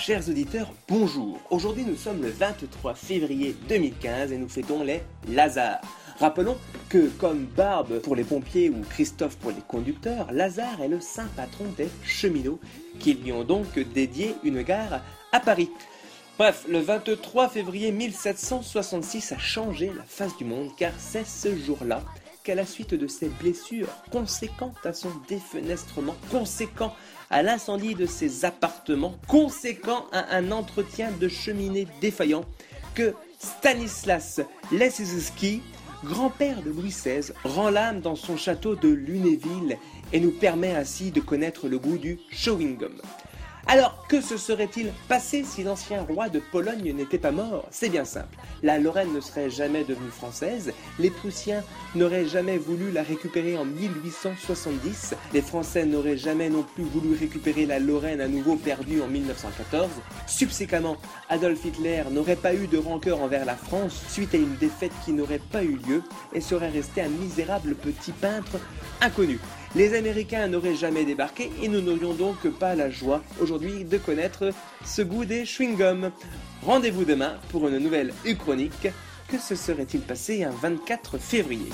Chers auditeurs, bonjour. Aujourd'hui nous sommes le 23 février 2015 et nous fêtons les Lazare. Rappelons que comme Barbe pour les pompiers ou Christophe pour les conducteurs, Lazare est le saint patron des cheminots qui lui ont donc dédié une gare à Paris. Bref, le 23 février 1766 a changé la face du monde car c'est ce jour-là qu'à la suite de ses blessures conséquentes à son défenestrement, conséquent à l'incendie de ses appartements, conséquent à un entretien de cheminée défaillant, que Stanislas Lesiski, grand-père de Louis XVI, rend l'âme dans son château de Lunéville et nous permet ainsi de connaître le goût du chewing gum. Alors, que se serait-il passé si l'ancien roi de Pologne n'était pas mort? C'est bien simple. La Lorraine ne serait jamais devenue française, les Prussiens n'auraient jamais voulu la récupérer en 1870, les Français n'auraient jamais non plus voulu récupérer la Lorraine à nouveau perdue en 1914. Subséquemment, Adolf Hitler n'aurait pas eu de rancœur envers la France suite à une défaite qui n'aurait pas eu lieu et serait resté un misérable petit peintre inconnu. Les Américains n'auraient jamais débarqué et nous n'aurions donc pas la joie aujourd'hui de connaître ce goût des chewing-gums. Rendez-vous demain pour une nouvelle Uchronique. Que se serait-il passé un 24 février?